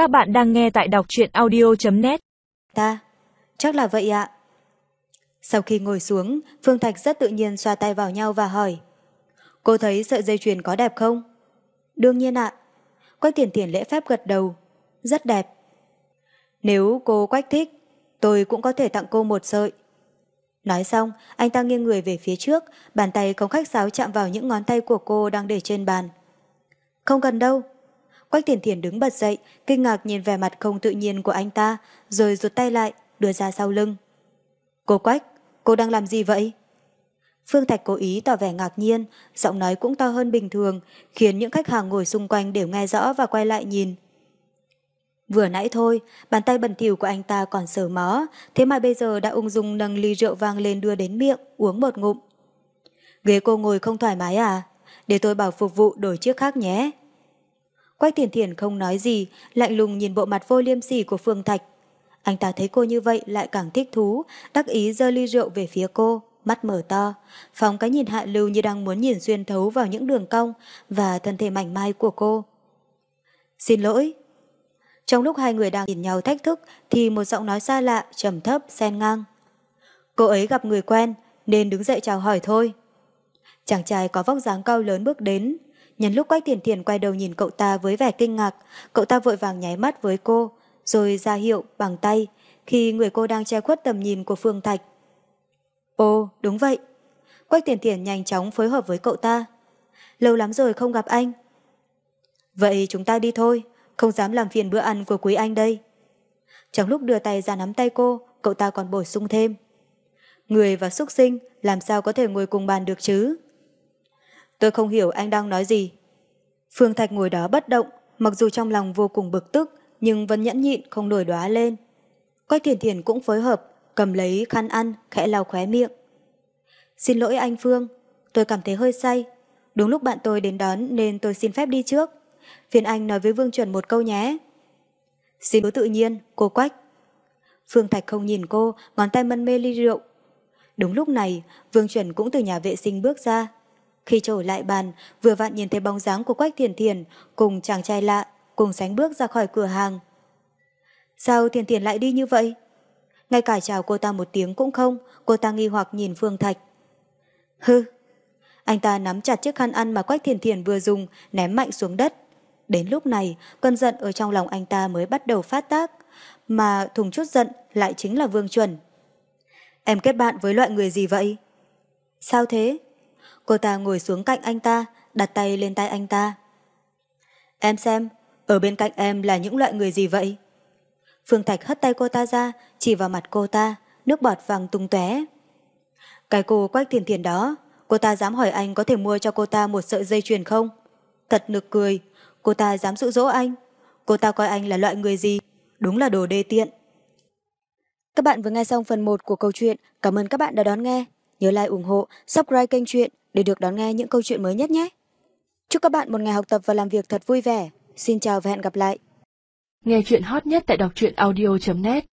Các bạn đang nghe tại đọc truyện audio.net Ta, chắc là vậy ạ. Sau khi ngồi xuống, Phương Thạch rất tự nhiên xoa tay vào nhau và hỏi. Cô thấy sợi dây chuyền có đẹp không? Đương nhiên ạ. Quách tiền tiền lễ phép gật đầu. Rất đẹp. Nếu cô Quách thích, tôi cũng có thể tặng cô một sợi. Nói xong, anh ta nghiêng người về phía trước, bàn tay không khách sáo chạm vào những ngón tay của cô đang để trên bàn. Không cần đâu. Quách tiền thiền đứng bật dậy, kinh ngạc nhìn vẻ mặt không tự nhiên của anh ta, rồi rụt tay lại, đưa ra sau lưng. Cô Quách, cô đang làm gì vậy? Phương Thạch cố ý tỏ vẻ ngạc nhiên, giọng nói cũng to hơn bình thường, khiến những khách hàng ngồi xung quanh đều nghe rõ và quay lại nhìn. Vừa nãy thôi, bàn tay bẩn thỉu của anh ta còn sờ mó, thế mà bây giờ đã ung dung nâng ly rượu vang lên đưa đến miệng, uống một ngụm. Ghế cô ngồi không thoải mái à? Để tôi bảo phục vụ đổi chiếc khác nhé. Quách thiền thiền không nói gì, lạnh lùng nhìn bộ mặt vô liêm sỉ của Phương Thạch. Anh ta thấy cô như vậy lại càng thích thú, đắc ý giơ ly rượu về phía cô, mắt mở to, phóng cái nhìn hạ lưu như đang muốn nhìn xuyên thấu vào những đường cong và thân thể mảnh mai của cô. Xin lỗi. Trong lúc hai người đang nhìn nhau thách thức thì một giọng nói xa lạ, trầm thấp, xen ngang. Cô ấy gặp người quen nên đứng dậy chào hỏi thôi. Chàng trai có vóc dáng cao lớn bước đến, Nhân lúc Quách Thiền Thiền quay đầu nhìn cậu ta với vẻ kinh ngạc, cậu ta vội vàng nháy mắt với cô, rồi ra hiệu bằng tay, khi người cô đang che khuất tầm nhìn của Phương Thạch. Ồ, đúng vậy. Quách Thiền Thiền nhanh chóng phối hợp với cậu ta. Lâu lắm rồi không gặp anh. Vậy chúng ta đi thôi, không dám làm phiền bữa ăn của quý anh đây. Trong lúc đưa tay ra nắm tay cô, cậu ta còn bổ sung thêm. Người và xuất sinh làm sao có thể ngồi cùng bàn được chứ? Tôi không hiểu anh đang nói gì. Phương Thạch ngồi đó bất động, mặc dù trong lòng vô cùng bực tức, nhưng vẫn nhẫn nhịn không nổi đóa lên. Quách thiền thiền cũng phối hợp, cầm lấy khăn ăn, khẽ lau khóe miệng. Xin lỗi anh Phương, tôi cảm thấy hơi say. Đúng lúc bạn tôi đến đón nên tôi xin phép đi trước. Phiền anh nói với Vương Chuẩn một câu nhé. Xin cứ tự nhiên, cô Quách. Phương Thạch không nhìn cô, ngón tay mân mê ly rượu. Đúng lúc này, Vương Chuẩn cũng từ nhà vệ sinh bước ra, khi trở lại bàn, vừa vặn nhìn thấy bóng dáng của Quách Thiền Thiền cùng chàng trai lạ, cùng sánh bước ra khỏi cửa hàng. Sao Thiền Thiền lại đi như vậy? Ngay cả chào cô ta một tiếng cũng không, cô ta nghi hoặc nhìn Phương Thạch. Hư! Anh ta nắm chặt chiếc khăn ăn mà Quách Thiền Thiền vừa dùng, ném mạnh xuống đất. Đến lúc này, cơn giận ở trong lòng anh ta mới bắt đầu phát tác, mà thùng chút giận lại chính là Vương Chuẩn. Em kết bạn với loại người gì vậy? Sao thế? Cô ta ngồi xuống cạnh anh ta, đặt tay lên tay anh ta. Em xem, ở bên cạnh em là những loại người gì vậy? Phương Thạch hất tay cô ta ra, chỉ vào mặt cô ta, nước bọt vàng tung tóe. Cái cô quách thiền thiền đó, cô ta dám hỏi anh có thể mua cho cô ta một sợi dây chuyền không? Thật nực cười, cô ta dám dụ dỗ anh. Cô ta coi anh là loại người gì? Đúng là đồ đê tiện. Các bạn vừa nghe xong phần 1 của câu chuyện. Cảm ơn các bạn đã đón nghe. Nhớ like ủng hộ, subscribe kênh chuyện để được đón nghe những câu chuyện mới nhất nhé. Chúc các bạn một ngày học tập và làm việc thật vui vẻ. Xin chào và hẹn gặp lại. Nghe chuyện hot nhất tại đọc truyện audio.net